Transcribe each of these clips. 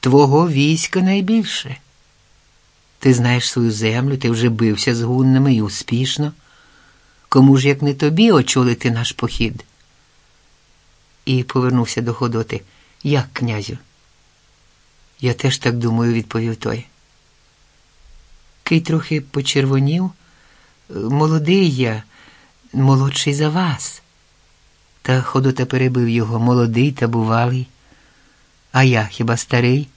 твого війська найбільше. Ти знаєш свою землю, ти вже бився з гуннами і успішно. Кому ж, як не тобі, очолити наш похід? І повернувся до Ходоти. Як, князю? Я теж так думаю, відповів той. Кий трохи почервонів. Молодий я, молодший за вас. Та Ходота перебив його молодий та бувалий. А я хіба старий?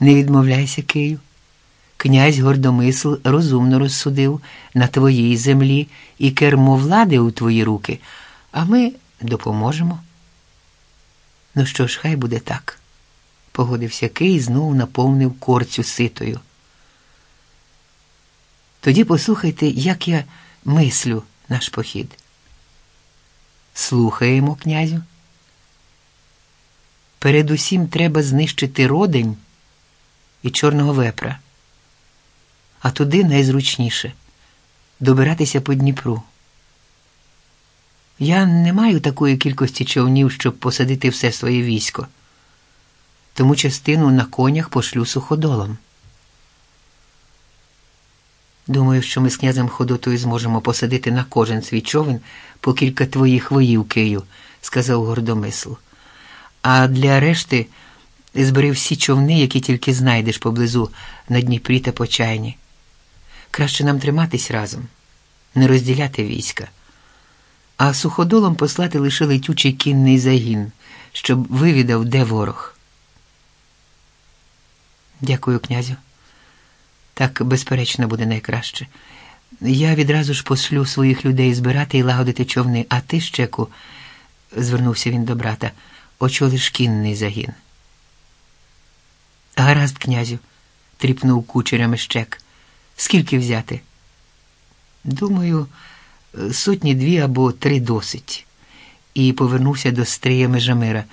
Не відмовляйся, Кию. Князь Гордомисл розумно розсудив на твоїй землі і кермо влади у твої руки, а ми допоможемо. Ну що ж, хай буде так, погодився Кий знову наповнив корцю ситою. Тоді послухайте, як я мислю наш похід. Слухаємо, князю. Передусім треба знищити родень і чорного вепра, а туди найзручніше добиратися по Дніпру. Я не маю такої кількості човнів, щоб посадити все своє військо, тому частину на конях пошлю суходолом. Думаю, що ми з князем Ходотою зможемо посадити на кожен свій човен по кілька твоїх воїв Кию, сказав гордомисл. А для решти збери всі човни, які тільки знайдеш поблизу на Дніпрі та Почайні. Краще нам триматись разом, не розділяти війська, а суходолом послати лише летючий кінний загін, щоб вивідав, де ворог. Дякую, князю. Так, безперечно, буде найкраще. Я відразу ж послю своїх людей збирати і лагодити човни, а ти, щеку, звернувся він до брата, очолиш кінний загін. Гаразд, князю, тріпнув кучерями щек. Скільки взяти? Думаю, сотні дві або три досить. І повернувся до Стрия Межамира.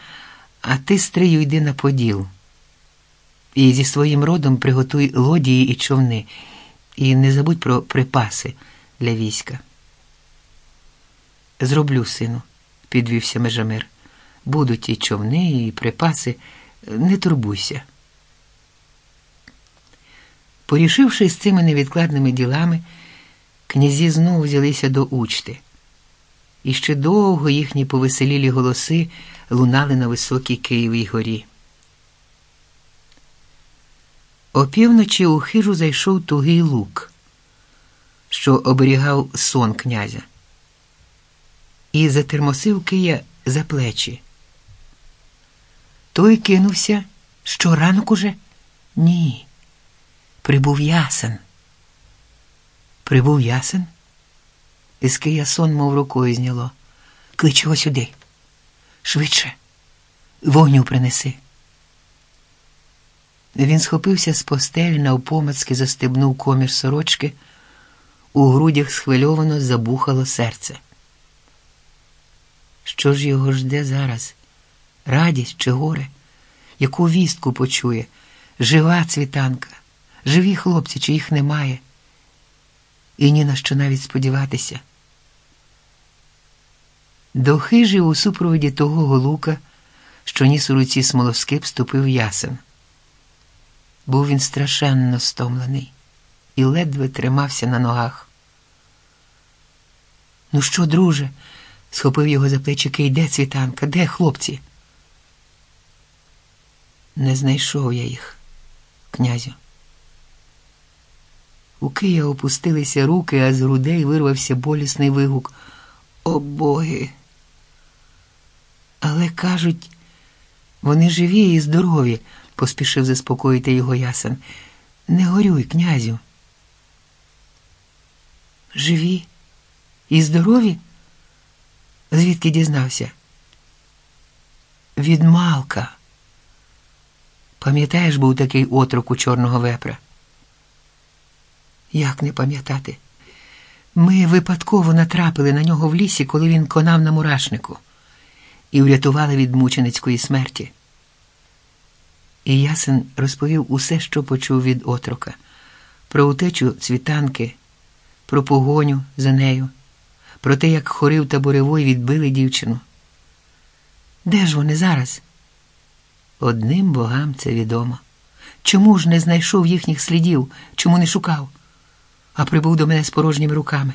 А ти, Стрию, йди на поділ. І зі своїм родом приготуй лодії і човни, і не забудь про припаси для війська. Зроблю, сину, підвівся Межамир. Будуть і човни, і припаси, не турбуйся. Порішивши з цими невідкладними ділами, князі знову взялися до учти. І ще довго їхні повеселілі голоси лунали на високій Києвій горі. Опівночі у хижу зайшов тугий лук, що оберігав сон князя, і затермосив Кия за плечі. Той кинувся що ранок уже? Ні. Прибув ясен. Прибув ясен? Із Кия сон, мов рукою зняло. Клич його сюди. Швидше, вогню принеси. Він схопився з постелі, навпомацьки застебнув комір сорочки, у грудях схвильовано забухало серце. Що ж його жде зараз? Радість чи горе? Яку вістку почує? Жива цвітанка, живі хлопці, чи їх немає, і ні на що навіть сподіватися. До хижі у супроводі того голука, що ніс у руці смолоскип, ступив ясен. Був він страшенно стомлений і ледве тримався на ногах. Ну що, друже? схопив його за плечі Кий. Де цвітанка? Де хлопці? Не знайшов я їх, князю. У Кия опустилися руки, а з грудей вирвався болісний вигук. О боги! Але кажуть, вони живі і здорові поспішив заспокоїти його ясен. Не горюй, князю. Живі і здорові? Звідки дізнався? Від Малка. Пам'ятаєш, був такий отрок у чорного вепра? Як не пам'ятати? Ми випадково натрапили на нього в лісі, коли він конав на мурашнику, і врятували від мученицької смерті. І ясен розповів усе, що почув від отрока, про утечу цвітанки, про погоню за нею, про те, як хорив та буревой відбили дівчину. Де ж вони зараз? Одним богам це відомо. Чому ж не знайшов їхніх слідів, чому не шукав, а прибув до мене з порожніми руками?